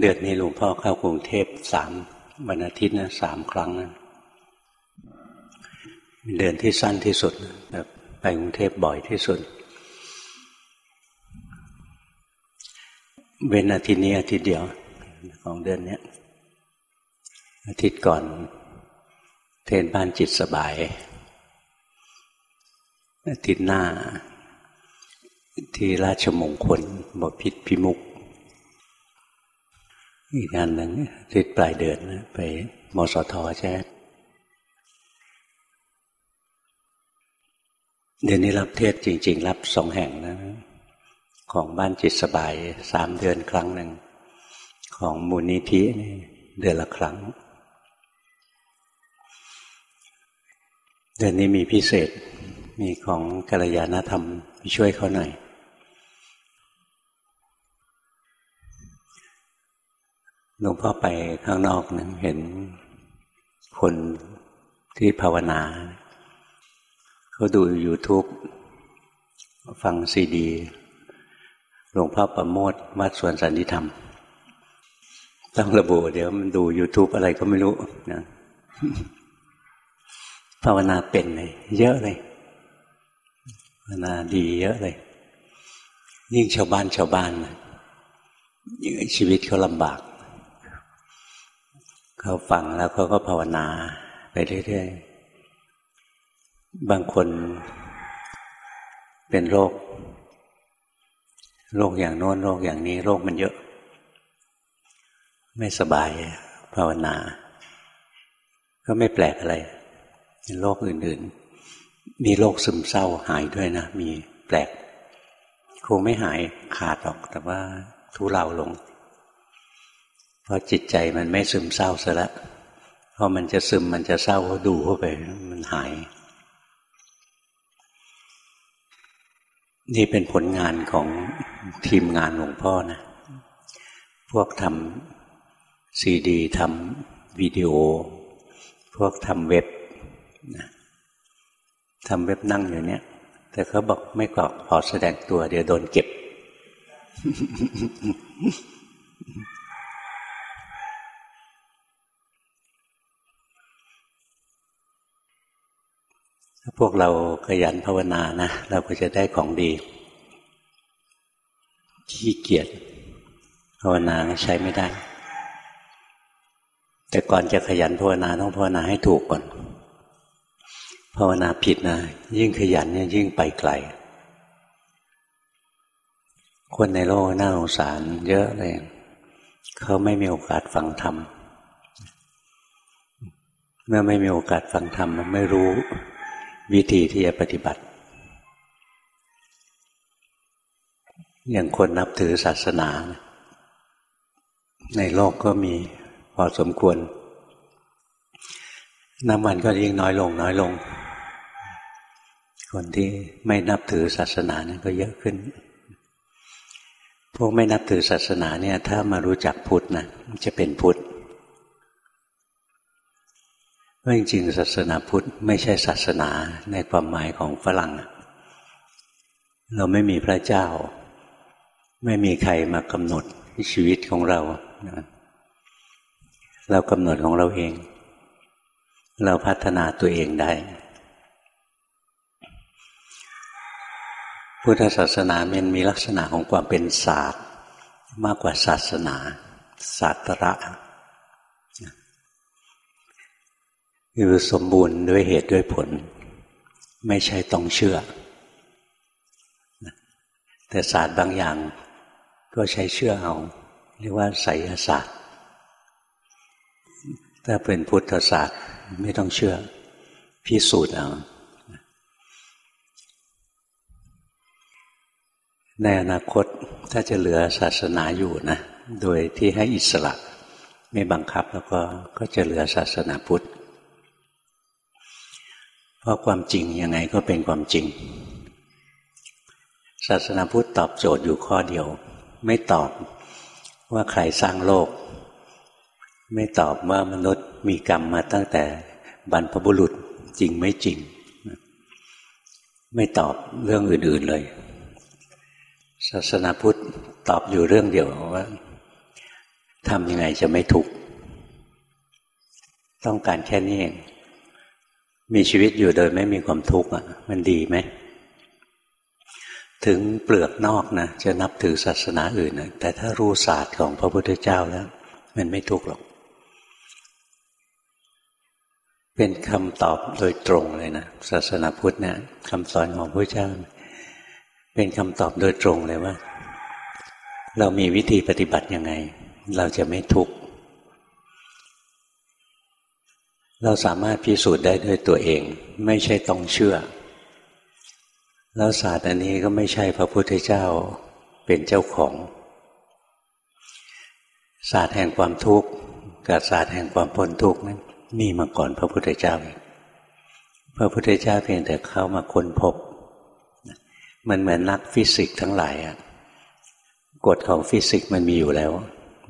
เดือนนี้หลวงพ่อเข้ากรุงเทพสามวันอาทิตย์นะสามครั้งนะเดือนที่สั้นที่สุดแบบไปกรุงเทพบ่อยที่สุด เว้นอาทิตย์นี้อาทิตย์เดียวของเดือนนี้อาทิตย์ก่อน เทนบ้านจิตสบาย อาทิตย์หน้า ที่ราชมงคลบพิษพิมุก อีกงานหนึ่งทิศปลายเดือนนะไปมสทใช่เดือนนี้รับเทศจริง ๆ รับสองแห่งนะ ของบ้านจิตสบายสามเดือนครั้งหนึ่ง ของมูลนิธินี่เดือนละครั้ง เดือนนี้มีพิเศษมีของกัลยาณธรรมช่วยเขาหน่อย หลวงพ่อไปข้างนอกนะเห็นคนที่ภาวนาเขาดู YouTube ฟังซีดี หลวงพ่อประโมทวัดสวนสันติธรรม ต้องระบุ เดี๋ยวมันดู YouTube อะไรก็ไม่รู้นะภาวนาเป็นเลย เยอะเลยภาวนาดีเยอะเลย ยิ่งชาวบ้านชาวบ้านนะชีวิตเขาลำบาก เขาฟังแล้วเขาก็ภาวนาไปเรื่อยๆ บางคนเป็นโรค โรคอย่างโน้นโรคอย่างนี้โรคมันเยอะ ไม่สบายภาวนา ก็ไม่แปลกอะไรโรคอื่นๆ มีโรคซึมเศร้าหายด้วยนะ มีแปลกคงไม่หายขาดหรอก แต่ว่าทุเลาลง พราะจิตใจมันไม่ซึมเศร้าซะแล้วพอมันจะซึมมันจะเศร้าก็ดูเข้าไป มันหาย นี่เป็นผลงานของทีมงานหลวงพ่อนะ พวกทำซีดีทำวิดีโอ พวกทำเว็บทำเว็บนั่งอยู่เนี้ยแต่เขาบอกไม่กพอแสดงตัว เดี๋ยวโดนเก็บ พวกเราขยันภาวนานะ เราก็จะได้ของดี ขี้เกียจภาวนาใช้ไม่ได้ แต่ก่อนจะขยันภาวนาต้องภาวนาให้ถูกก่อน ภาวนาผิดนะ ยิ่งขยันเนี่ยยิ่งไปไกล คนในโลกน่าสงสารเยอะเลย เขาไม่มีโอกาสฟังธรรม เมื่อไม่มีโอกาสฟังธรรมมันไม่รู้ วิธีที่จะปฏิบัติ อย่างคนนับถือศาสนา ในโลกก็มีพอสมควรน้ำมันก็ยิ่งน้อยลง น้อยลง คนที่ไม่นับถือศาสนาเนี่ยก็เยอะขึ้น พวกไม่นับถือศาสนาเนี่ย ถ้ามารู้จักพุทธนะจะเป็นพุทธ ว่าจริงๆศาสนาพุทธไม่ใช่ศาสนาในความหมายของฝรั่ง เราไม่มีพระเจ้า ไม่มีใครมากำหนดชีวิตของเรา เรากำหนดของเราเอง เราพัฒนาตัวเองได้ พุทธศาสนามันมีลักษณะของความเป็นศาสตร์ มากกว่าศาสนา ศาสตระ คือสมบูรณ์ด้วยเหตุด้วยผล ไม่ใช่ต้องเชื่อ แต่ศาสตร์บางอย่างก็ใช้เชื่อเอา เรียกว่าไสยศาสตร์ ถ้าเป็นพุทธศาสตร์ไม่ต้องเชื่อ พิสูจน์เอาในอนาคตถ้าจะเหลือศาสนาอยู่นะ โดยที่ให้อิสระ ไม่บังคับแล้วก็ก็จะเหลือศาสนาพุทธ พราะความจริงยังไงก็เป็นความจริง ศาสนาพุทธตอบโจทย์อยู่ข้อเดียว ไม่ตอบว่าใครสร้างโลก ไม่ตอบว่ามนุษย์มีกรรมมาตั้งแต่บรรพบุรุษจริงไม่จริง ไม่ตอบเรื่องอื่น ๆเลย ศาสนาพุทธตอบอยู่เรื่องเดียวว่าทำยังไงจะไม่ทุกข์ต้องการแค่นี้เอง มีชีวิตอยู่โดยไม่มีความทุกข์อะ มันดีไหม ถึงเปลือกนอกนะจะนับถือศาสนาอื่นนะแต่ถ้ารู้ศาสตร์ของพระพุทธเจ้าแล้ว มันไม่ทุกข์หรอก เป็นคำตอบโดยตรงเลยนะศาสนาพุทธเนะี่ยคำสอนของพระเจ้า เป็นคำตอบโดยตรงเลยว่า เรามีวิธีปฏิบัติยังไง เราจะไม่ทุกข์ เราสามารถพิสูจน์ได้ด้วยตัวเอง ไม่ใช่ต้องเชื่อ แล้วศาสตร์อันนี้ก็ไม่ใช่พระพุทธเจ้าเป็นเจ้าของ ศาสตร์แห่งความทุกข์กับศาสตร์แห่งความพ้นทุกข์นั้นมีมาก่อนพระพุทธเจ้า พระพุทธเจ้าเพียงแต่เข้ามาค้นพบ มันเหมือนนักฟิสิกส์ทั้งหลายอะกฎของฟิสิกส์มันมีอยู่แล้ว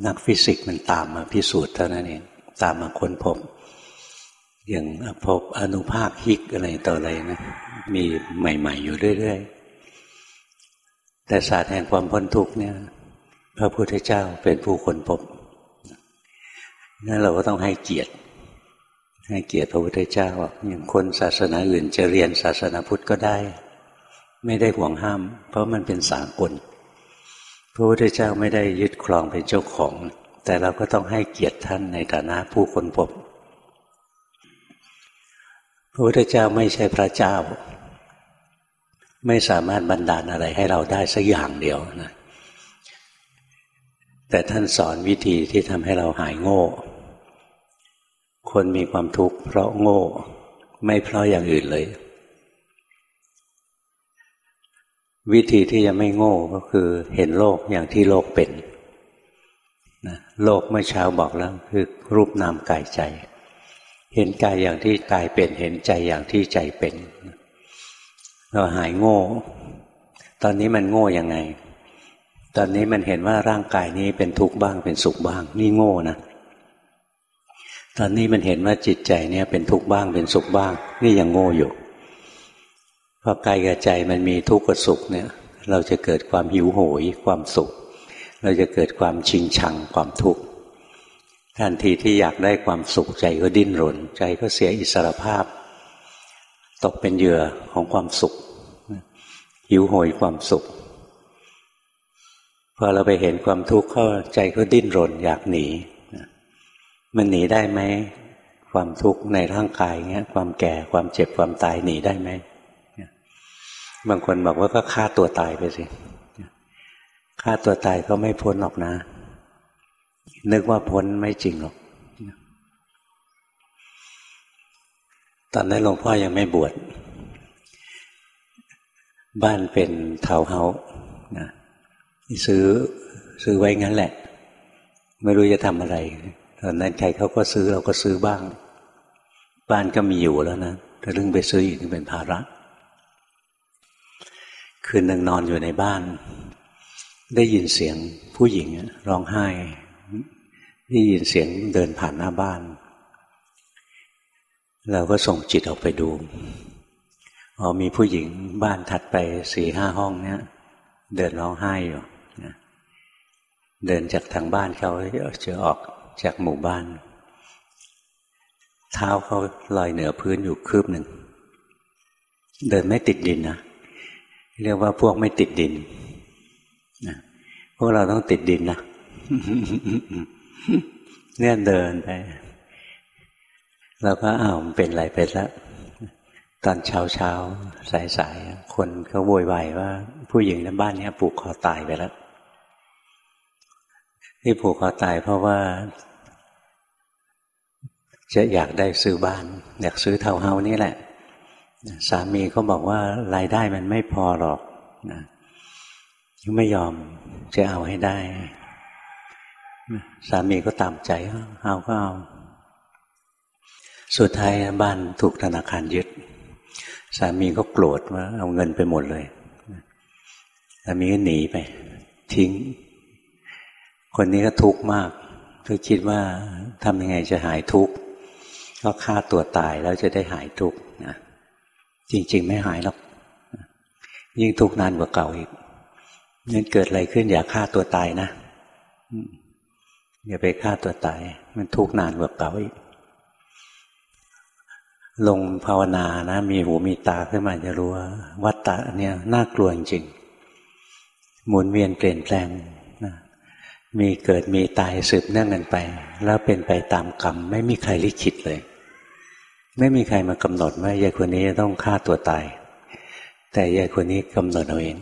นักฟิสิกส์มันตามมาพิสูจน์เท่านั้นเองตามมาค้นพบ อย่างพบอนุภาค Higgs อะไรต่ออะไรนะมีใหม่ ๆ อยู่เรื่อย ๆ แต่ศาสตร์แห่งความพ้นทุกข์เนี่ย พระพุทธเจ้าเป็นผู้คนพบนั่นเราก็ต้องให้เกียรติ ให้เกียรติพระพุทธเจ้าอย่างคนศาสนาอื่นจะเรียนศาสนาพุทธก็ได้ ไม่ได้ห่วงห้าม เพราะมันเป็นสากลพระพุทธเจ้าไม่ได้ยึดครองเป็นเจ้าของ แต่เราก็ต้องให้เกียรติท่านในฐานะผู้คนพบ พระพุทธเจ้าไม่ใช่พระเจ้า ไม่สามารถบันดาลอะไรให้เราได้สักอย่างเดียวนะแต่ท่านสอนวิธีที่ทำให้เราหายโง่ คนมีความทุกข์เพราะโง่ ไม่เพราะอย่างอื่นเลย วิธีที่จะไม่โง่ก็คือเห็นโลกอย่างที่โลกเป็นนะโลกเมื่อเช้าบอกแล้วคือรูปนามกายใจ เห็นกายอย่างที่กายเป็นเห็นใจอย่างที่ใจเป็น เราหายโง่ ตอนนี้มันโง่ยังไง ตอนนี้มันเห็นว่าร่างกายนี้เป็นทุกข์บ้างเป็นสุขบ้าง นี่โง่นะตอนนี้มันเห็นว่าจิตใจเนี่ยเป็นทุกข์บ้างเป็นสุขบ้าง นี่ยังโง่อยู่พอกายกับใจมันมีทุกข์กับสุขเนี่ย เราจะเกิดความหิวโหยความสุข เราจะเกิดความชิงชังความทุกข์ ทันทีที่อยากได้ความสุขใจก็ดิ้นรน ใจก็เสียอิสรภาพ ตกเป็นเหยื่อของความสุขหิวโหยความสุขพอเราไปเห็นความทุกข์เข้าใจก็ดิ้นรน อยากหนีมันหนีได้ไหมความทุกข์ในร่างกายเงี้ย ความแก่ความเจ็บความตายหนีได้ไหมบางคนบอกว่าก็ฆ่าตัวตายไปสิฆ่าตัวตายก็ไม่พ้นหรอกนะ นึกว่าพ้นไม่จริงหรอก ตอนนั้นหลวงพ่อยังไม่บวช บ้านเป็นเทาเฮานะซื้อซื้อไว้งั้นแหละ ไม่รู้จะทำอะไร ตอนนั้นใครเขาก็ซื้อเราก็ซื้อบ้าง บ้านก็มีอยู่แล้วนะถ้าเรื่องไปซื้ออีกเป็นภาระ คืนหนึ่งนอนอยู่ในบ้าน ได้ยินเสียงผู้หญิงร้องไห้ ได้ยินเสียงเดินผ่านหน้าบ้าน เราก็ส่งจิตออกไปดูออมีผู้หญิงบ้านถัดไปสี่ห้าห้องเนี้ยเดินร้องไห้อยู่นะเดินจากทางบ้านเขาจะออกจากหมู่บ้าน เท้าเขาลอยเหนือพื้นอยู่คืบหนึ่ง เดินไม่ติดดินนะเรียกว่าพวกไม่ติดดินนะพวกเราต้องติดดินนะ เนี่ยเดินไป แล้วก็อ้าวเป็นไรไปแล้วตอนเช้าเช้าสายสายคนเขาโวยวายว่า ผู้หญิงในบ้านนี้ผูกคอตายไปแล้วที่ผูกคอตายเพราะว่า จะอยากได้ซื้อบ้าน อยากซื้อเทาเฮานี่แหละ สามีก็บอกว่ารายได้มันไม่พอหรอกนะไม่ยอมจะเอาให้ได้ สามีก็ตามใจเอาก็เอาสุดท้ายบ้านถูกธนาคารยึด สามีก็โกรธว่าเอาเงินไปหมดเลยสามีก็หนีไป ทิ้ง คนนี้ก็ทุกข์มากก็คิดว่าทำยังไงจะหายทุกข์ก็ฆ่าตัวตายแล้วจะได้หายทุกข์นะจริง ๆ ไม่หายหรอกยิ่งทุกข์นานกว่าเก่าอีกนั่นเกิดอะไรขึ้นอย่าฆ่าตัวตายนะ อย่าไปฆ่าตัวตาย มันทุกข์นานกว่าเก่าอีก ลงภาวนานะ มีหูมีตาขึ้นมาจะรู้ว่าวัฏฏะเนี่ยน่ากลัวจริงหมุนเวียนเปลี่ยนแปลงนะมีเกิดมีตายสืบเนื่องกันไป แล้วเป็นไปตามกรรม ไม่มีใครลิขิตเลย ไม่มีใครมากำหนดว่ายายคนนี้จะต้องฆ่าตัวตาย แต่ยายคนนี้กำหนดเอาเอง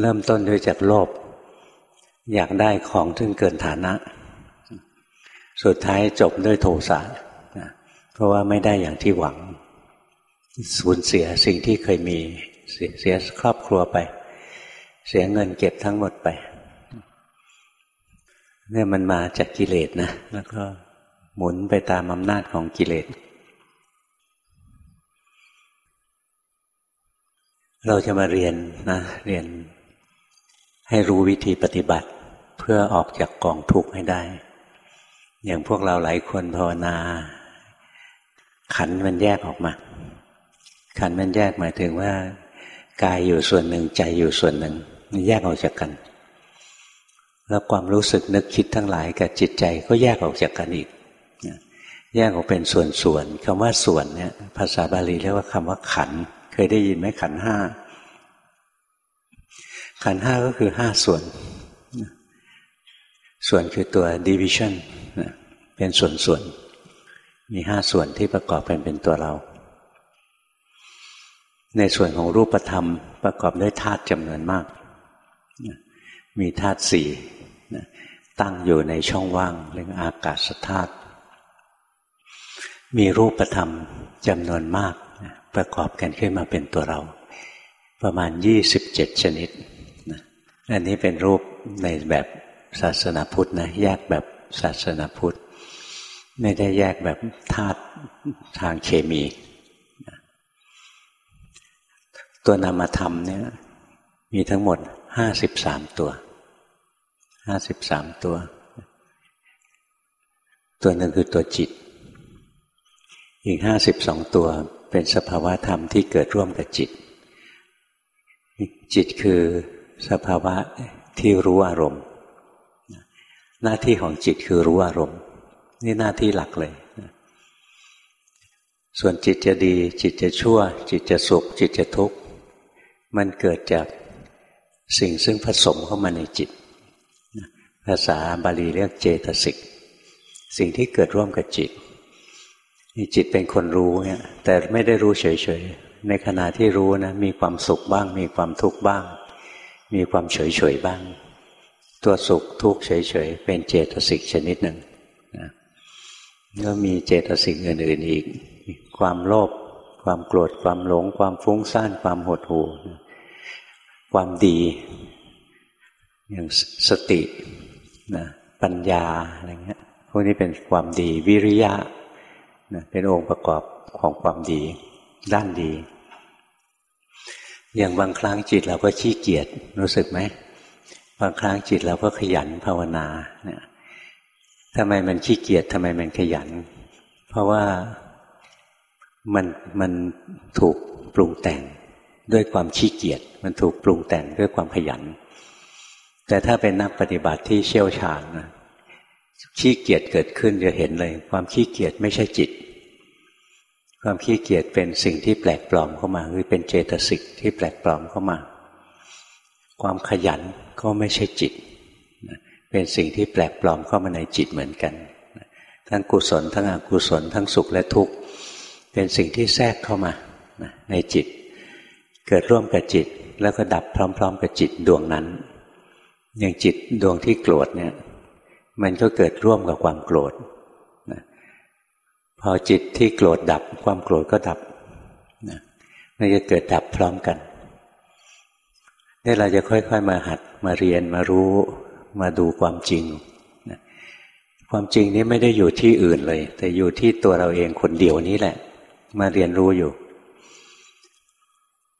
เริ่มต้นด้วยจากโลภอยากได้ของซึ่งเกินฐานะ สุดท้ายจบด้วยโทสะเพราะว่าไม่ได้อย่างที่หวัง สูญเสียสิ่งที่เคยมีเสียครอบครัวไป เสียเงินเก็บทั้งหมดไปเนี่ยมันมาจากกิเลสนะ แล้วก็หมุนไปตามอำนาจของกิเลส เราจะมาเรียนนะ เรียนให้รู้วิธีปฏิบัติ เพื่อออกจากกองทุกข์ให้ได้ อย่างพวกเราหลายคนภาวนา ขันมันแยกออกมา ขันมันแยกหมายถึงว่ากายอยู่ส่วนหนึ่งใจอยู่ส่วนหนึ่งมันแยกออกจากกัน แล้วความรู้สึกนึกคิดทั้งหลายกับจิตใจก็แยกออกจากกันอีก แยกออกเป็นส่วนๆคำว่าส่วนเนี่ย ภาษาบาลีเรียกว่าคำว่าขัน เคยได้ยินไหมขันห้าขันห้าก็คือห้าส่วน ส่วนคือตัว division เป็นส่วนส่วนมีห้าส่วนที่ประกอบเป็นเป็นตัวเรา ในส่วนของรูปธรรมประกอบด้วยธาตุจำนวนมาก มีธาตุสี่ตั้งอยู่ในช่องว่างเรียกอากาศธาตุ มีรูปธรรมจำนวนมากประกอบกันขึ้นมาเป็นตัวเรา ประมาณยี่สิบเจ็ดชนิด อันนี้เป็นรูปในแบบ ศาสนาพุทธนะแยกแบบศาสนาพุทธ ไม่ได้แยกแบบธาตุทางเคมี ตัวนามธรรมเนี่ยมีทั้งหมดห้าสิบสามตัวห้าสิบสามตัว ตัวหนึ่งคือตัวจิต อีกห้าสิบสองตัวเป็นสภาวะธรรมที่เกิดร่วมกับจิต จิตคือสภาวะที่รู้อารมณ์ หน้าที่ของจิตคือรู้อารมณ์ นี่หน้าที่หลักเลย ส่วนจิตจะดี จิตจะชั่ว จิตจะสุข จิตจะทุกข์ มันเกิดจากสิ่งซึ่งผสมเข้ามาในจิต ภาษาบาลีเรียกเจตสิก สิ่งที่เกิดร่วมกับจิตจิตเป็นคนรู้เนี่ยแต่ไม่ได้รู้เฉยๆ ในขณะที่รู้นะมีความสุขบ้าง มีความทุกข์บ้าง มีความเฉยๆบ้าง ตัวสุขทุกข์เฉยๆ เป็นเจตสิกชนิดหนึ่งนะก็มีเจตสิกอื่นๆอีก ความโลภความโกรธความหลง ความฟุ้งซ่านความหดหู่ความดี อย่างสตินะปัญญาอะไรเงี้ยพวกนี้เป็นความดีวิริยะนะเป็นองค์ประกอบของความดี ด้านดี อย่างบางครั้งจิตเราก็ขี้เกียจรู้สึกไหม บางครั้งจิตเราก็ขยันภาวนาเนี่ยทำไมมันขี้เกียจทำไมมันขยัน เพราะว่ามันมันถูกปรุงแต่งด้วยความขี้เกียจมันถูกปรุงแต่งด้วยความขยัน แต่ถ้าเป็นนักปฏิบัติที่เชี่ยวชาญนะขี้เกียจเกิดขึ้นจะเห็นเลย ความขี้เกียจไม่ใช่จิต ความขี้เกียจเป็นสิ่งที่แปลกปลอมเข้ามาคือเป็นเจตสิกที่แปลกปลอมเข้ามา ความขยัน ก็ไม่ใช่จิต เป็นสิ่งที่แปลกปลอมเข้ามาในจิตเหมือนกัน ทั้งกุศล ทั้งอกุศล ทั้งสุขและทุกข์ เป็นสิ่งที่แทรกเข้ามาในจิต เกิดร่วมกับจิต แล้วก็ดับพร้อม ๆ กับจิตดวงนั้น อย่างจิตดวงที่โกรธเนี่ย มันก็เกิดร่วมกับความโกรธ พอจิตที่โกรธดับ ความโกรธก็ดับมันจะเกิดดับพร้อมกัน นี่เราจะค่อย ๆ มาหัดมาเรียนมารู้มาดูความจริง ความจริงนี้ไม่ได้อยู่ที่อื่นเลย แต่อยู่ที่ตัวเราเองคนเดียวนี้แหละ มาเรียนรู้อยู่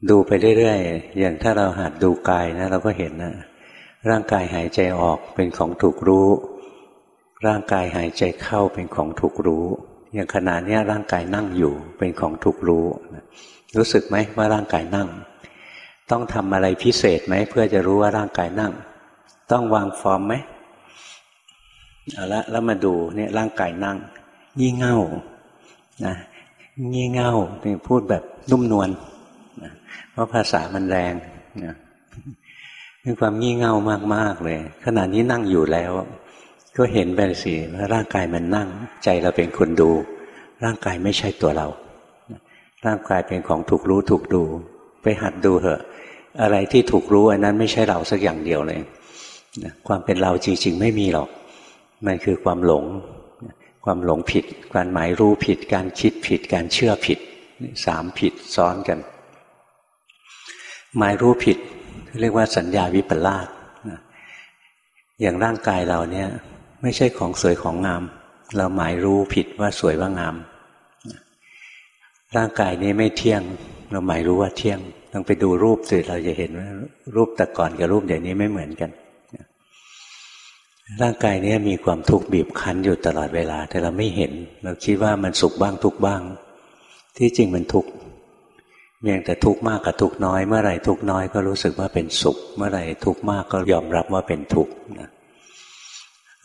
ดูไปเรื่อยๆอย่างถ้าเราหัดดูกายนะ เราก็เห็นนะร่างกายหายใจออกเป็นของถูกรู้ ร่างกายหายใจเข้าเป็นของถูกรู้ อย่างขณะนี้ร่างกายนั่งอยู่เป็นของถูกรู้ รู้สึกไหมว่าร่างกายนั่ง ต้องทำอะไรพิเศษไหมเพื่อจะรู้ว่าร่างกายนั่ง ต้องวางฟอร์มไหมเอาละแล้วมาดูเนี่ยร่างกายนั่ง งี่เง่านะงี่เง่าเป็นพูดแบบนุ่มนวลนะเพราะภาษามันแรงนะมีความงี่เง่ามากๆเลย ขณะนี้นั่งอยู่แล้ว ก็เห็นไปสิว่าร่างกายมันนั่ง ใจเราเป็นคนดู ร่างกายไม่ใช่ตัวเรา ร่างกายเป็นของถูกรู้ถูกดู ไปหัดดูเถอะ อะไรที่ถูกรู้อันนั้นไม่ใช่เราสักอย่างเดียวเลยความเป็นเราจริง ๆ ไม่มีหรอก มันคือความหลง ความหลงผิด การหมายรู้ผิด การคิดผิด การเชื่อผิดสามผิดซ้อนกัน หมายรู้ผิด เรียกว่าสัญญาวิปลาสอย่างร่างกายเราเนี่ย ไม่ใช่ของสวยของงาม เราหมายรู้ผิดว่าสวยว่างาม ร่างกายนี้ไม่เที่ยง เราหมายรู้ว่าเที่ยงต้องไปดูรูปสิเราจะเห็นว่ารูปแต่ก่อนกับรูปเดี๋ยวนี้ไม่เหมือนกันร่างกายนี้มีความทุกข์บีบคั้นอยู่ตลอดเวลา แต่เราไม่เห็น เราคิดว่ามันสุขบ้างทุกบ้าง ที่จริงมันทุกข์เพียงแต่ทุกข์มากกับทุกข์น้อย เมื่อไหร่ทุกข์น้อยก็รู้สึกว่าเป็นสุข เมื่อไหร่ทุกข์มากก็ยอมรับว่าเป็นทุกข์นะ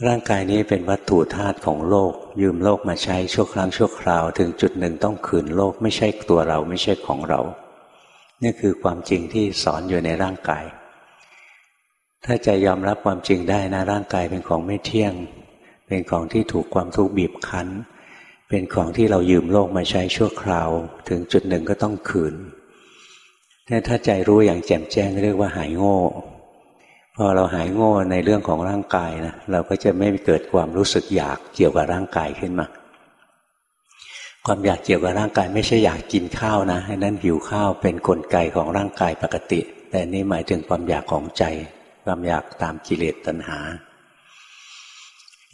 ร่างกายนี้เป็นวัตถุธาตุของโลก ยืมโลกมาใช้ชั่วครั้งชั่วคราว ถึงจุดหนึ่งต้องคืนโลกไม่ใช่ตัวเราไม่ใช่ของเรา นี่คือความจริงที่สอนอยู่ในร่างกาย ถ้าใจยอมรับความจริงได้นะร่างกายเป็นของไม่เที่ยง เป็นของที่ถูกความทุกข์บีบคั้น เป็นของที่เรายืมโลกมาใช้ชั่วคราว ถึงจุดหนึ่งก็ต้องคืนแต่ถ้าใจรู้อย่างแจ่มแจ้งเรียกว่าหายโง่ พอเราหายโง่ในเรื่องของร่างกายนะเราก็จะไม่เกิดความรู้สึกอยากเกี่ยวกับร่างกายขึ้นมา ความอยากเกี่ยวกับร่างกาย ไม่ใช่อยากกินข้าวนะนั้นหิวข้าวเป็นนกลไกของร่างกายปกติ แต่นี่หมายถึงความอยากของใจ ความอยากตามกิเลสตัณหา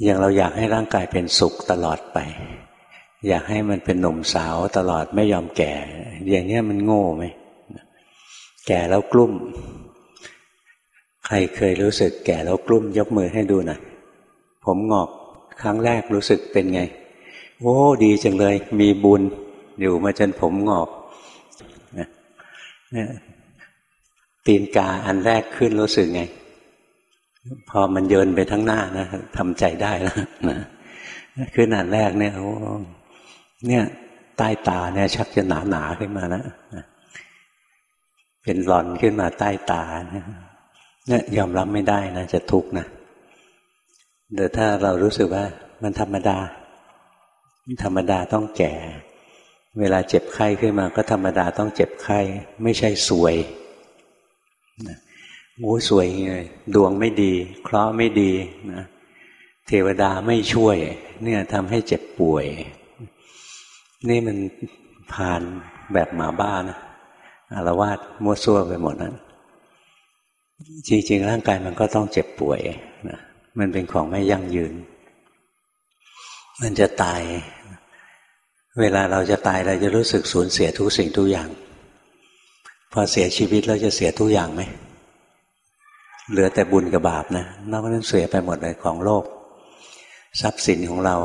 อย่างเราอยากให้ร่างกายเป็นสุขตลอดไป อยากให้มันเป็นหนุ่มสาวตลอดไม่ยอมแก่ อย่างนี้มันโง่ไหมแก่แล้วกลุ้ม ใครเคยรู้สึกแก่แล้วกลุ้มยกมือให้ดูหน่อยผมงอกครั้งแรกรู้สึกเป็นไง โอ้ดีจังเลย มีบุญ อยู่มาจนผมงอกเนี่ยตีนกาอันแรกขึ้นรู้สึกไง พอมันเยินไปทั้งหน้านะทำใจได้แล้วนะคือนันแรกเนี่ยโอ้เนี่ยใต้ตาเนี่ย ชักจะหนาหนาขึ้นมาแล้วเป็นหลอนขึ้นมาใต้ตา เนี่ยยอมรับไม่ได้นะจะทุกข์นะเดี๋ยวถ้าเรารู้สึกว่ามันธรรมดา ธรรมดาต้องแก่ เวลาเจ็บไข้ขึ้นมาก็ธรรมดาต้องเจ็บไข้ ไม่ใช่สวยโอ้สวยเลยดวงไม่ดี เคราะห์ไม่ดีนะเทวดาไม่ช่วย เนี่ยทำให้เจ็บป่วย นี่มันผ่านแบบหมาบ้านะอารวาสมั่วซั่วไปหมดนั้น จริง ๆ ร่างกายมันก็ต้องเจ็บป่วยนะมันเป็นของไม่ยั่งยืน มันจะตาย เวลาเราจะตายเราจะรู้สึกสูญเสียทุกสิ่งทุกอย่าง พอเสียชีวิตเราจะเสียทุกอย่างไหมเหลือแต่บุญกับบาปนะนอกนั้นเสียไปหมดเลยของโลก ทรัพย์สินของเรา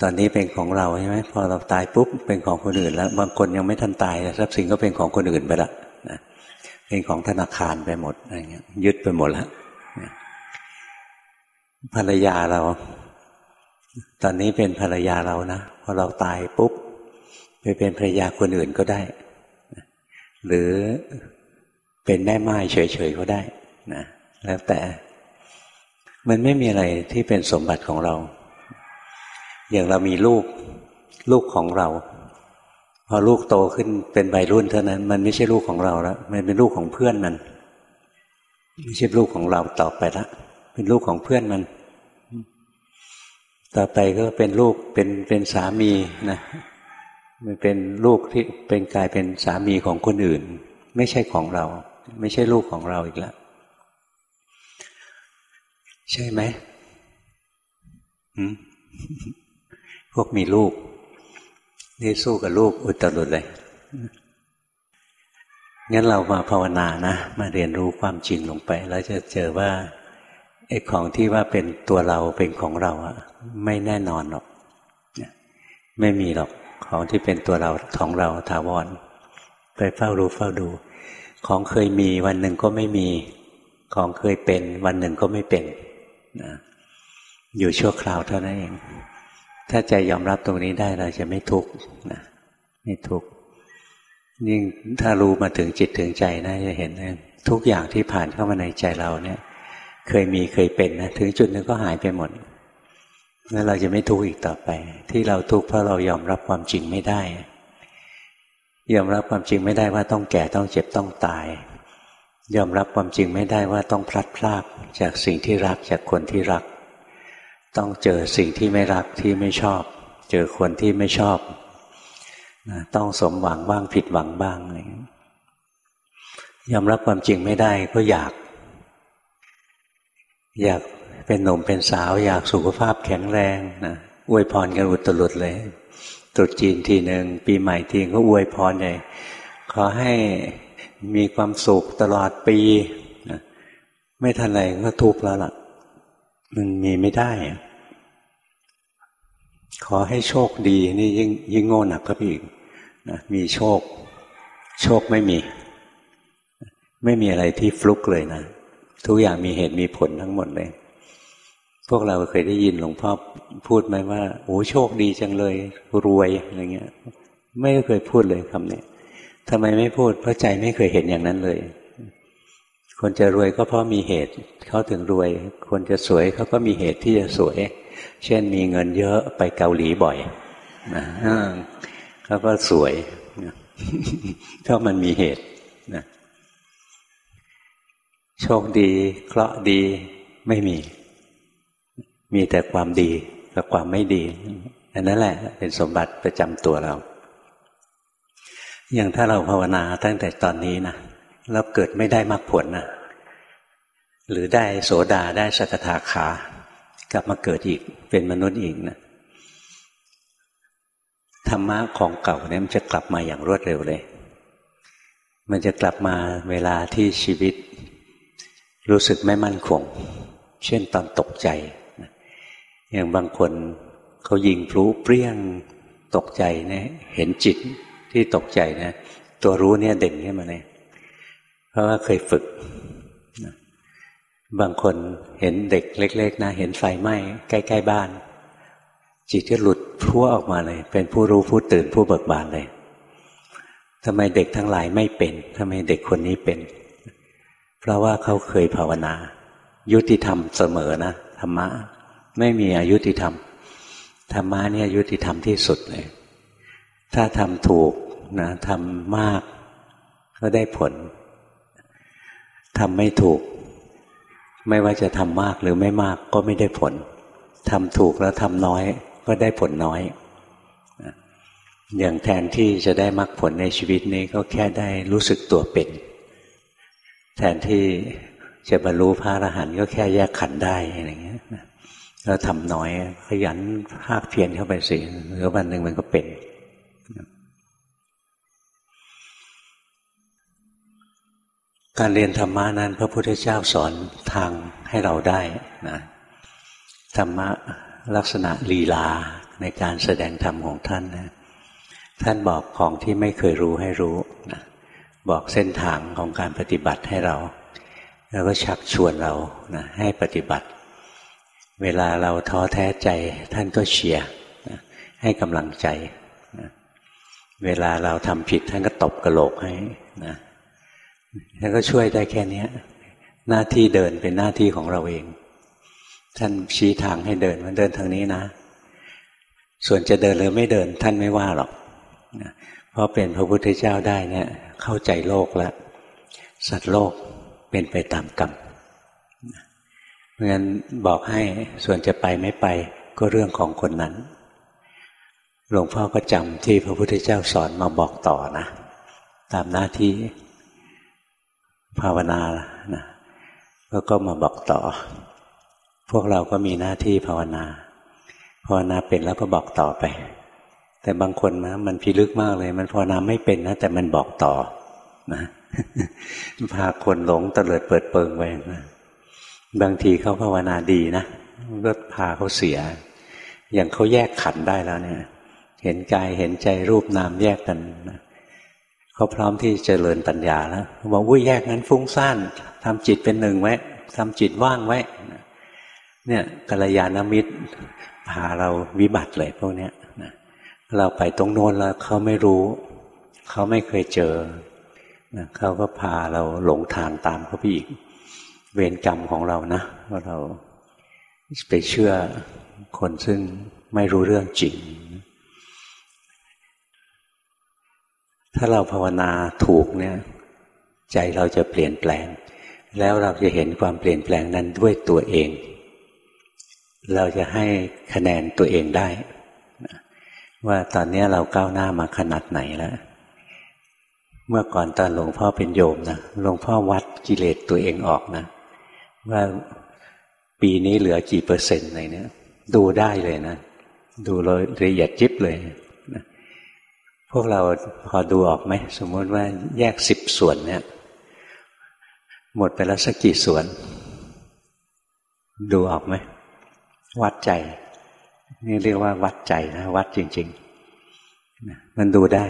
ตอนนี้เป็นของเราใช่ไหมพอเราตายปุ๊บเป็นของคนอื่น แล้วบางคนยังไม่ทันตายทรัพย์สินก็เป็นของคนอื่นไปละนะ เป็นของธนาคารไปหมดอะไรเงี้ยยึดไปหมดแล้วภรรยาเรา ตอนนี้เป็นภรรยาเรานะพอเราตายปุ๊บไปเป็นภรรยาคนอื่นก็ได้ หรือเป็นแม่ไม้เฉยๆก็ได้นะแล้วแต่มันไม่มีอะไรที่เป็นสมบัติของเรา อย่างเรามีลูก ลูกของเรา พอลูกโตขึ้นเป็นใบรุ่นเท่านั้น มันไม่ใช่ลูกของเราแล้วมันเป็นลูกของเพื่อนมัน ไม่ใช่ลูกของเราต่อไปละเป็นลูกของเพื่อนมัน ต่อไปก็เป็นลูกเป็นเป็นสามีนะมันเป็นลูกที่เป็นกลายเป็นสามีของคนอื่น ไม่ใช่ของเรา ไม่ใช่ลูกของเราอีกแล้วใช่ไหมพวกมีลูก นี่สู้กับลูกอุตรุดเลย งั้นเรามาภาวนานะ มาเรียนรู้ความจริงลงไป แล้วจะเจอว่าไอ้ของที่ว่าเป็นตัวเราเป็นของเราอะไม่แน่นอนหรอก ไม่มีหรอกของที่เป็นตัวเราของเราถาวร ไปเฝ้ารู้เฝ้าดู ของเคยมีวันหนึ่งก็ไม่มี ของเคยเป็น วันหนึ่งก็ไม่เป็นนะอยู่ชั่วคราวเท่านั้นเอง ถ้าใจยอมรับตรงนี้ได้เราจะไม่ทุกข์นะไม่ทุกข์ยิ่งถ้ารู้มาถึงจิตถึงใจนะจะเห็นนะทุกอย่างที่ผ่านเข้ามาในใจเราเนี่ย เคยมีเคยเป็นนะถึงจุดนึงก็หายไปหมดแล้วเราจะไม่ทุกข์อีกต่อไป ที่เราทุกข์เพราะเรายอมรับความจริงไม่ได้ ยอมรับความจริงไม่ได้ว่าต้องแก่ต้องเจ็บต้องตาย ยอมรับความจริงไม่ได้ว่าต้องพลัดพรากจากสิ่งที่รักจากคนที่รัก ต้องเจอสิ่งที่ไม่รักที่ไม่ชอบ เจอคนที่ไม่ชอบต้องสมหวังบ้างผิดหวังบ้างอะไรยอมรับความจริงไม่ได้ก็อยาก อยากเป็นหนุ่มเป็นสาว อยากสุขภาพแข็งแรงนะอวยพรกันอุตลุดเลยตรุษจีนทีหนึ่งปีใหม่ทีก็อวยพรเลยขอให้มีความสุขตลอดปีนะไม่ทันไรก็ทุกข์แล้วล่ะ มันมีไม่ได้ ขอให้โชคดีนี่ยิ่งยิ่งโง่หนักก็อีกนะมีโชค โชคไม่มี ไม่มีอะไรที่ฟลุกเลยนะ ทุกอย่างมีเหตุมีผลทั้งหมดเลย พวกเราเคยได้ยินหลวงพ่อพูดไหมว่าโอ้โชคดีจังเลย รวยอะไรเงี้ย ไม่เคยพูดเลยคำนี้ทำไมไม่พูด เพราะใจไม่เคยเห็นอย่างนั้นเลย คนจะรวยก็เพราะมีเหตุเขาถึงรวย คนจะสวยเขาก็มีเหตุที่จะสวย เช่นมีเงินเยอะไปเกาหลีบ่อยนะเขาก็สวยเพรามันมีเหตุนะโชคดีเคราะห์ดีไม่มี มีแต่ความดีกับความไม่ดี อันนั้นแหละ เป็นสมบัติประจำตัวเรา อย่างถ้าเราภาวนาตั้งแต่ตอนนี้นะแล้วเกิดไม่ได้มรรคผลนะหรือได้โสดาได้สกทาขา กลับมาเกิดอีก เป็นมนุษย์อีกนะธรรมะของเก่าเนี่ยมันจะกลับมาอย่างรวดเร็วเลย มันจะกลับมาเวลาที่ชีวิต รู้สึกไม่มั่นคง เช่นตอนตกใจ อย่างบางคนเขายิงพลุเปรี้ยงตกใจเนี่ยเห็นจิตที่ตกใจนะ ตัวรู้เนี่ยเด่นขึ้นมาเลย เพราะว่าเคยฝึก บางคนเห็นเด็กเล็ก ๆ นะ เห็นไฟไหม้ใกล้ๆบ้าน จิตก็หลุดพัวออกมาเลย เป็นผู้รู้ผู้ตื่นผู้เบิกบานเลยทำไมเด็กทั้งหลายไม่เป็นทำไมเด็กคนนี้เป็น เพราะว่าเขาเคยภาวนา ยุติธรรมเสมอนะธรรมะ ไม่มีอายุติธรรมธรรมะเนี่ยยุติธรรมที่สุดเลย ถ้าทำถูกนะทำมาก ก็ได้ผลทำไม่ถูก ไม่ว่าจะทำมากหรือไม่มากก็ไม่ได้ผลทำถูกแล้วทำน้อยก็ได้ผลน้อย อย่างแทนที่จะได้มรรคผลในชีวิตนี้ก็แค่ได้รู้สึกตัวเป็น แทนที่จะบรรลุพระอรหันต์ก็แค่แยกขันได้อะไรเงี้ยแล้วทำน้อยขยันภาคเพียรเข้าไปสิหรือวันหนึ่งมันก็เป็น การเรียนธรรมะนั้น พระพุทธเจ้าสอนทางให้เราได้นะธรรมะลักษณะลีลาในการแสดงธรรมของท่านนะท่านบอกของที่ไม่เคยรู้ให้รู้นะบอกเส้นทางของการปฏิบัติให้เรา แล้วก็ชักชวนเรานะให้ปฏิบัติ เวลาเราท้อแท้ใจ ท่านก็เชียร์นะให้กำลังใจนะเวลาเราทำผิดท่านก็ตบกระโหลกให้นะ ท่านก็ช่วยได้แค่นี้หน้าที่เดินเป็นหน้าที่ของเราเอง ท่านชี้ทางให้เดินมันเดินทางนี้นะ ส่วนจะเดินหรือไม่เดินท่านไม่ว่าหรอกเพราะเป็นพระพุทธเจ้าได้เนี่ย เข้าใจโลกแล้ว สัตว์โลกเป็นไปตามกรรมเพราะฉะนั้นบอกให้ส่วนจะไปไม่ไปก็เรื่องของคนนั้น หลวงพ่อก็จำที่พระพุทธเจ้าสอนมาบอกต่อนะ ตามหน้าที่ ภาวนานะแล้วก็มาบอกต่อ พวกเราก็มีหน้าที่ภาวนา ภาวนาเป็นแล้วก็บอกต่อไป แต่บางคนนะมันพิลึกมากเลย มันภาวนาไม่เป็นนะแต่มันบอกต่อนะพาคนหลงเตลิดเปิดเปิงไปนะบางทีเขาภาวนาดีนะก็พาเขาเสีย อย่างเขาแยกขันได้แล้วเนี่ย เห็นกายเห็นใจรูปนามแยกกันนะ เขาพร้อมที่จะเจริญปัญญาแล้วบอกวุ้ยแยกนั้นฟุ้งซ่านทำจิตเป็นหนึ่งไว้ทำจิตว่างไว้เนี่ยกัลยาณมิตรพาเราวิบัติเลยพวกเนี้ยนะเราไปตรงโน้นแล้วเขาไม่รู้ เขาไม่เคยเจอนะเขาก็พาเราหลงทางตามเขาไปอีก เวรกรรมของเรานะว่าเราไปเชื่อคนซึ่งไม่รู้เรื่องจริง ถ้าเราภาวนาถูกเนี่ย ใจเราจะเปลี่ยนแปลง แล้วเราจะเห็นความเปลี่ยนแปลงนั้นด้วยตัวเอง เราจะให้คะแนนตัวเองได้ ว่าตอนนี้เราก้าวหน้ามาขนาดไหนแล้วเมื่อก่อนตอนหลวงพ่อเป็นโยมนะหลวงพ่อวัดกิเลสตัวเองออกนะ ว่าปีนี้เหลือกี่เปอร์เซ็นต์อะไรเนี่ย ดูได้เลยนะ ดูเลยละเอียดจิบเลย วกเราพอดูออกไหม สมมติว่าแยกสิบส่วนเนี่ย หมดไปแล้วสักกี่ส่วน ดูออกไหม วัดใจ นี่เรียกว่า วัดใจนะ วัดจริงๆมันดูได้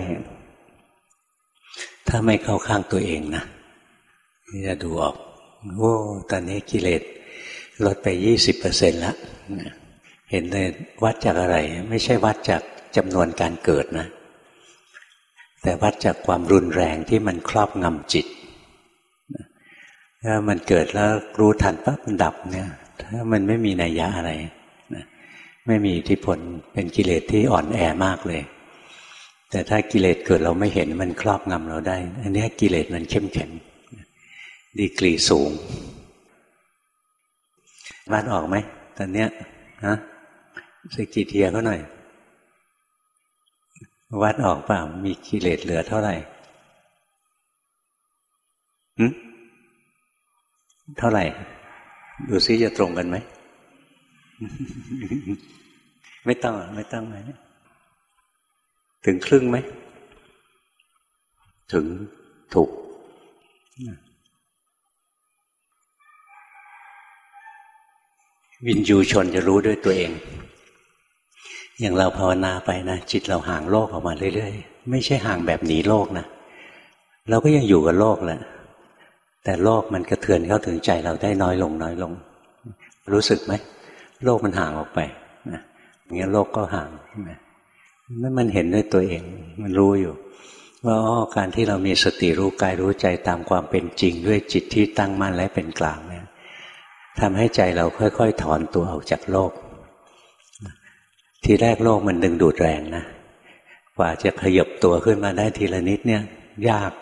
ถ้าไม่เข้าข้างตัวเองนะจะดูออกโอ้ตอนนี้กิเลสลดไปยี่สิบเปอร์เซ็นต์แล้วเห็นเลยวัดจากอะไร ไม่ใช่วัดจากจำนวนการเกิดนะ แต่วัดจากความรุนแรงที่มันครอบงำจิตถ้ามันเกิดแล้วรู้ทันปั๊บมันดับเนี่ย ถ้ามันไม่มีนัยยะอะไรไม่มีอิทธิพลเป็นกิเลสที่อ่อนแอมากเลย แต่ถ้ากิเลสเกิดเราไม่เห็นมันครอบงำเราได้ อันนี้กิเลสมันเข้มแข็งดีกรีสูงวัดออกไหมตอนเนี้ยฮะสกิเทียเขาหน่อย วัดออกเปล่ามีกิเลสเหลือเท่าไหร่หืเท่าไหร่ ดูซิจะตรงกันไหม ไม่ต้อง ไม่ต้องไหมถึงครึ่งไหม ถึงถูก วินยูชนจะรู้ด้วยตัวเอง อย่างเราภาวนาไปนะจิตเราห่างโลกออกมาเรื่อยๆ ไม่ใช่ห่างแบบหนีโลกนะเราก็ยังอยู่กับโลกแหละ แต่โลกมันกระเทือนเข้าถึงใจเราได้น้อยลงน้อยลง รู้สึกไหมโลกมันห่างออกไปนะอย่างนี้โลกก็ห่างนะนั่นมันเห็นด้วยตัวเอง มันรู้อยู่ ว่าอ๋อการที่เรามีสติรู้กายรู้ใจตามความเป็นจริง ด้วยจิตที่ตั้งมั่นและเป็นกลางเนี่ยทำให้ใจเราค่อย ๆ ถอนตัวออกจากโลก ทีแรกโลกมันดึงดูดแรงนะกว่าจะขยบตัวขึ้นมาได้ทีละนิดเนี่ย ยาก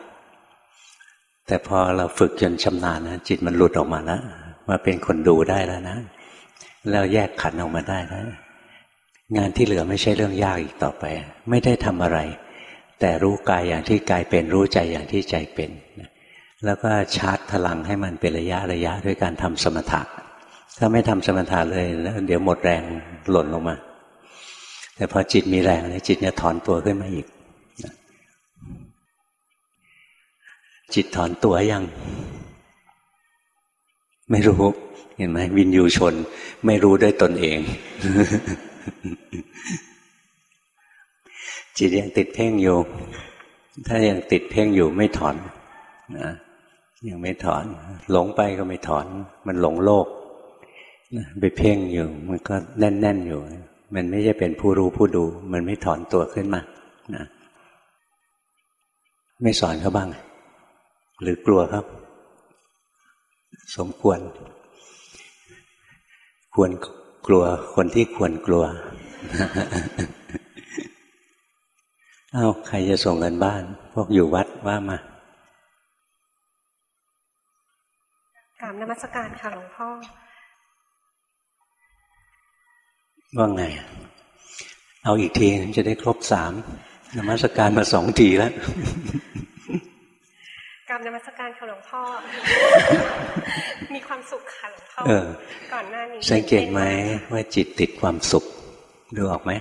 แต่พอเราฝึกจนชำนาญนะจิตมันหลุดออกมาแล้วมาเป็นคนดูได้แล้วนะแล้วแยกขันออกมาได้แล้วงานที่เหลือไม่ใช่เรื่องยากอีกต่อไป ไม่ได้ทำอะไร แต่รู้กายอย่างที่กายเป็นรู้ใจอย่างที่ใจเป็น แล้วก็ชาร์จพลังให้มันเป็นระยะระยะด้วยการทำสมถะถ้าไม่ทำสมถะเลยแล้วเดี๋ยวหมดแรงหล่นลงมา แต่พอจิตมีแรงเนี่ยจิตจะถอนตัวขึ้นมาอีก จิตถอนตัวยัง ไม่รู้เห็นไหมวินยูชน ไม่รู้ด้วยตนเอง จิตยังติดเพ่งอยู่ ถ้ายังติดเพ่งอยู่ไม่ถอนนะยังไม่ถอน หลงไปก็ไม่ถอน มันหลงโลกไปเพ่งอยู่ มันก็แน่น ๆ อยู่ มันไม่ใช่เป็นผู้รู้ผู้ดู มันไม่ถอนตัวขึ้นมานะไม่สอนเขาบ้าง หรือกลัวครับ สมควร ควรกลัวคนที่ควรกลัวเอา้าใครจะส่งเงินบ้าน พวกอยู่วัดว่ามา กราบนมัสการค่ะหลวงพ่อ ว่าไง เอาอีกทีจะได้ครบสามนมัสการมาสองทีแล้วกราบนมัสการค่ะหลวงพ่อ มีความสุขค่ะหลวงพ่อก่อนหน้านี้สังเกตไหมว่าจิตติดความสุขดูออกไหม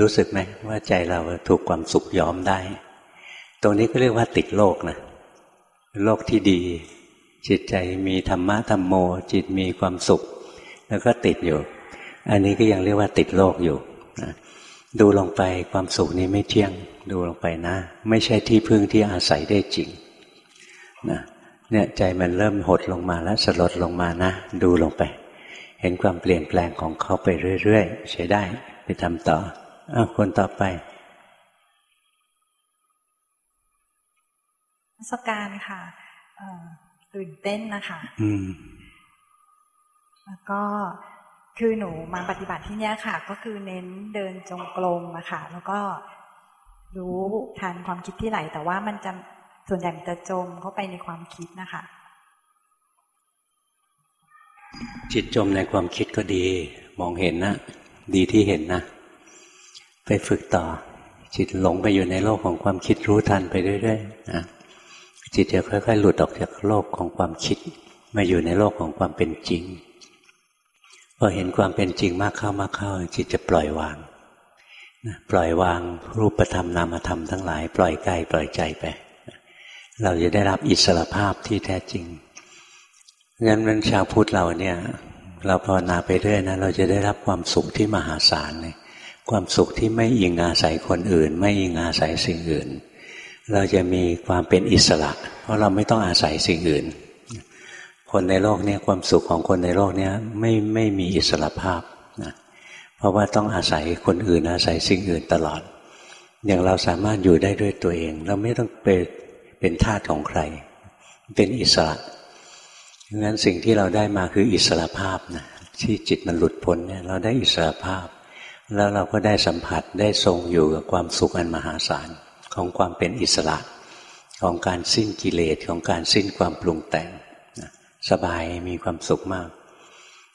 รู้สึกไหมว่าใจเราถูกความสุขย้อมได้ ตรงนี้ก็เรียกว่าติดโลกนะโลกที่ดี จิตใจมีธรรมะธรรมโม จิตมีความสุข แล้วก็ติดอยู่ อันนี้ก็ยังเรียกว่าติดโลกอยู่นะดูลงไปความสุขนี้ไม่เที่ยง ดูลงไปนะ ไม่ใช่ที่พึ่งที่อาศัยได้จริงนะเนี่ยใจมันเริ่มหดลงมาแล้วสลดลงมานะ ดูลงไปห็นความเปลี่ยนแปลงของเขาไปเรื่อยๆใช้ได้ ไปทำต่ออ้าวคนต่อไปสการค่ะตื่นเต้นนะคะอืมแล้วก็ คือหนูมาปฏิบัติที่เนี่ค่ะ ก็คือเน้นเดินจงกรมอะค่ะ แล้วก็รู้ทันความคิดที่ไหล แต่ว่ามันจะส่วนใหญ่จะจมเข้าไปในความคิดนะคะ จิตจมในความคิดก็ดี มองเห็นนะดีที่เห็นนะไปฝึกต่อ จิตหลงไปอยู่ในโลกของความคิดรู้ทันไปเรื่อยๆนะจิตจะค่อยๆ หลุดออกจากโลกของความคิด มาอยู่ในโลกของความเป็นจริง พอเห็นความเป็นจริงมากเข้ามากเข้า จิตจะปล่อยวางปล่อยวางรูปธรรมนามธรรมทั้งหลาย ปล่อยกายปล่อยใจไป เราจะได้รับอิสรภาพที่แท้จริงงั้นมันชาวพุทธเราเนี่ย เราภาวนาไปเรื่อยนะเราจะได้รับความสุขที่มหาศาลเลยความสุขที่ไม่อิงอาศัยคนอื่น ไม่อิงอาศัยสิ่งอื่น เราจะมีความเป็นอิสระ เพราะเราไม่ต้องอาศัยสิ่งอื่น คนในโลกนี้ความสุขของคนในโลกนี้ไม่ไม่มีอิสระภาพนะเพราะว่าต้องอาศัยคนอื่นอาศัยสิ่งอื่นตลอด อย่างเราสามารถอยู่ได้ด้วยตัวเอง เราไม่ต้องเป็นเป็นทาสของใคร เป็นอิสระงั้นสิ่งที่เราได้มาคืออิสระภาพนะที่จิตมันหลุดพ้นเนี่ยเราได้อิสระภาพ แล้วเราก็ได้สัมผัสได้ทรงอยู่กับความสุขอันมหาศาลของความเป็นอิสระ ของการสิ้นกิเลสของการสิ้นความปรุงแต่ง สบายมีความสุขมาก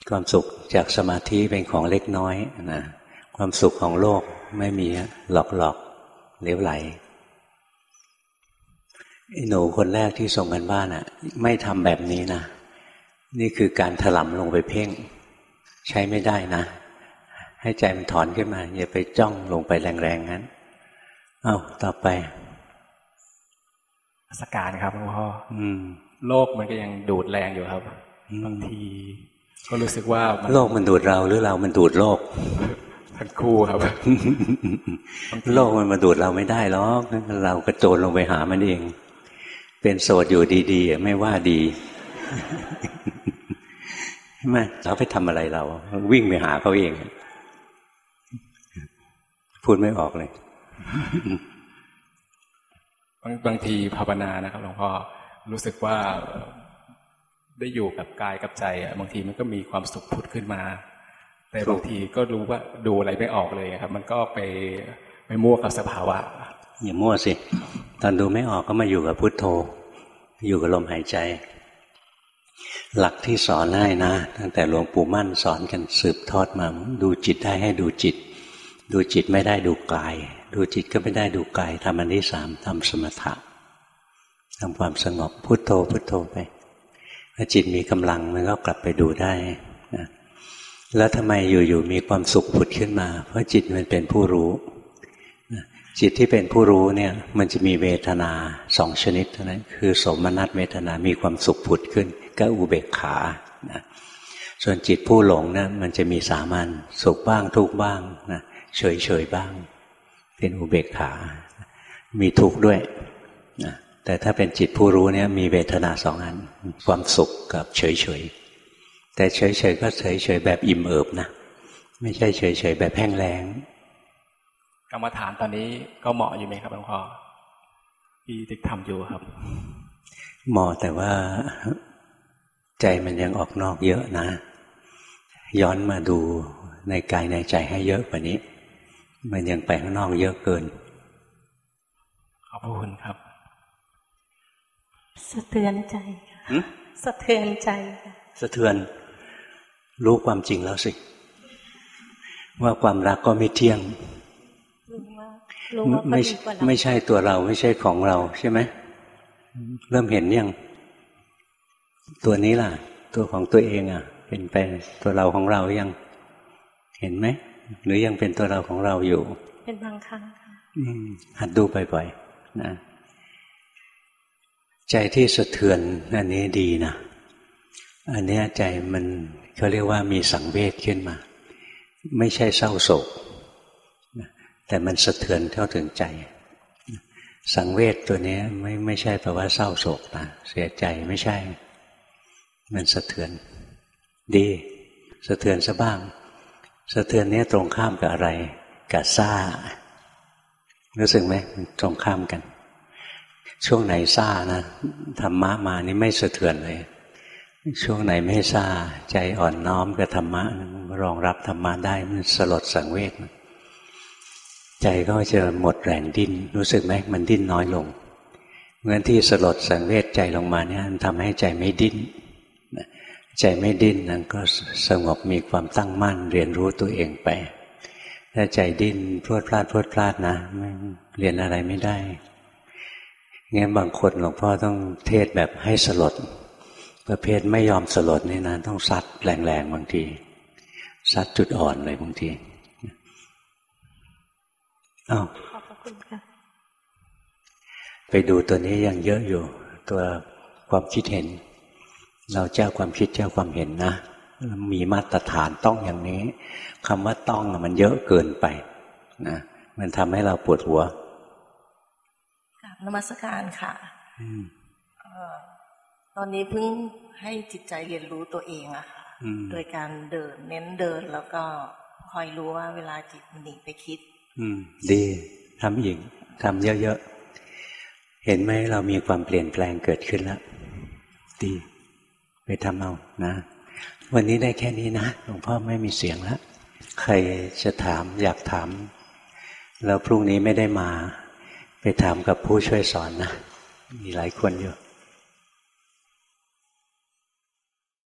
ความสุขจากสมาธิเป็นของเล็กน้อยนะความสุขของโลกไม่มีหลอกหลอกเลี้ยวไหลหนูคนแรกที่ส่งกันบ้านอะ ไม่ทำแบบนี้นะนี่คือการถลำลงไปเพ่ง ใช้ไม่ได้นะ ให้ใจมันถอนขึ้นมา อย่าไปจ้องลงไปแรงๆงั้น เอา้าต่อไปสการครับหลวงพ่อ โลกมันก็ยังดูดแรงอยู่ครับบางทีก็รู้สึกว่าโลกมันดูดเราหรือเรามันดูดโลกทั้งคู่ครับ โลกมันมาดูดเราไม่ได้หรอกเรากระโจนลงไปหามันเอง เป็นโสดอยู่ดีๆไม่ว่าดีไม่เราไปทำอะไรเรา วิ่งไปหาเขาเอง พูดไม่ออกเลย บางบางทีภาวนานะครับหลวงพ่อ รู้สึกว่าได้อยู่กับกายกับใจบางทีมันก็มีความสุขพุดขึ้นมา แต่บางทีก็รู้ว่าดูอะไรไม่ออกเลยครับ มันก็ไปไปมั่วกับสภาวะอย่ามั่วสิ ตอนดูไม่ออกก็มาอยู่กับพุทโธ อยู่กับลมหายใจ หลักที่สอนให้นะ ตั้งแต่หลวงปู่มั่นสอนกันสืบทอดมา ดูจิตได้ให้ดูจิต ดูจิตไม่ได้ดูกาย ดูจิตก็ไม่ได้ดูกายทำอันที่สามทำสมถะ ทำความสงบพุโทโธพุโทโธไปถ้าจิตมีกำลังมันก็กลับไปดูได้นะแล้วทำไมอยู่ๆมีความสุขผุดขึ้นมา เพราะจิตมันเป็นผู้รู้จิตที่เป็นผู้รู้เนี่ยมันจะมีเวทนาสองชนิดเท่านั้นคือสมนัตเวทนามีความสุขผุดขึ้นก็อุเบกขานะส่วนจิตผู้หลงนะมันจะมีสามัญสุขบ้างทุกบ้างนะเฉยเฉยบ้าง เป็นอุเบกขา มีทุกข์ด้วย แต่ถ้าเป็นจิตผู้รู้เนี่ยมีเวทนาสองอัน ความสุขกับเฉยเฉยแต่เฉยเฉยก็เฉยเฉยแบบอิ่มเอิบนะไม่ใช่เฉยเฉยแบบแห้งแล้งกรรมฐานตอนนี้ก็เหมาะอยู่ไหมครับหลวงพ่อที่ติดทำอยู่ครับเหมาะแต่ว่าใจมันยังออกนอกเยอะนะ ย้อนมาดูในกายในใจให้เยอะกว่านี้ มันยังไปข้างนอกเยอะเกิน ขอบคุณครับ สะเทือนใจสะเทือนใจ สะเทือน รู้ความจริงแล้วสิ ว่าความรักก็ไม่เที่ยงไม่ไม่ใช่ตัวเราไม่ใช่ของเราใช่ไหมเริ่มเห็นยัง ตัวนี้ล่ะ ตัวของตัวเองอะ เป็นไปตัวเราของเรายัง เห็นไหมหรือยังเป็นตัวเราของเราอยู่ เป็นบางครั้งค่ะหัดดูบ่อยๆนะ ใจที่สะเทือนอันนี้ดีนะอันนี้ใจมันเขาเรียกว่ามีสังเวชขึ้นมา ไม่ใช่เศร้าโศก แต่มันสะเทือนเท่าถึงใจ สังเวชตัวนี้ไม่ไม่ใช่แปลว่าเศร้าโศกนะเสียใจไม่ใช่ มันสะเทือน ดี สะเทือนซะบ้าง สะเทือนนี้ตรงข้ามกับอะไร กับซ่า รู้สึกไหมตรงข้ามกัน ช่วงไหนซ่านะธรรมะมานี่ไม่สะเทือนเลย ช่วงไหนไม่ซ่า ใจอ่อนน้อมกับธรรมะรองรับธรรมะได้มันสลดสังเวชใจก็จะหมดแรงดิ้นรู้สึกไหมมันดิ้นน้อยลงเงื่อนที่สลดสังเวชใจลงมาเนี่ยทำให้ใจไม่ดิ้นใจไม่ดิ้นนั้นก็สงบมีความตั้งมั่นเรียนรู้ตัวเองไป ถ้าใจดิ้นพลวดพลาดพลวดพลาดนะ เรียนอะไรไม่ได้ งั้นบางคนหลวงพ่อต้องเทศแบบให้สลด ประเภทไม่ยอมสลดนี่นะต้องซัดแรงๆบางทีซัดจุดอ่อนเลยบางทีอ้าวขอบคุณค่ะไปดูตัวนี้ยังเยอะอยู่ ตัวความคิดเห็น เราเจ้าความคิดเจ้าความเห็นนะมีมาตรฐานต้องอย่างนี้คำว่าต้องมันเยอะเกินไปนะมันทำให้เราปวดหัว นมัสการค่ะตอนนี้เพิ่งให้จิตใจเรียนรู้ตัวเองอะค่ะโดยการเดิน เน้นเดินแล้วก็คอยรู้ว่าเวลาจิตมันหนีไปคิด อืม ดีทำอีกทำเยอะๆ เห็นไหมเรามีความเปลี่ยนแปลงเกิดขึ้นแล้ว ดี ไปทำเอานะ วันนี้ได้แค่นี้นะหลวงพ่อไม่มีเสียงแล้วใครจะถามอยากถาม แล้วพรุ่งนี้ไม่ได้มา ไปถามกับผู้ช่วยสอนนะ มีหลายคนอยู่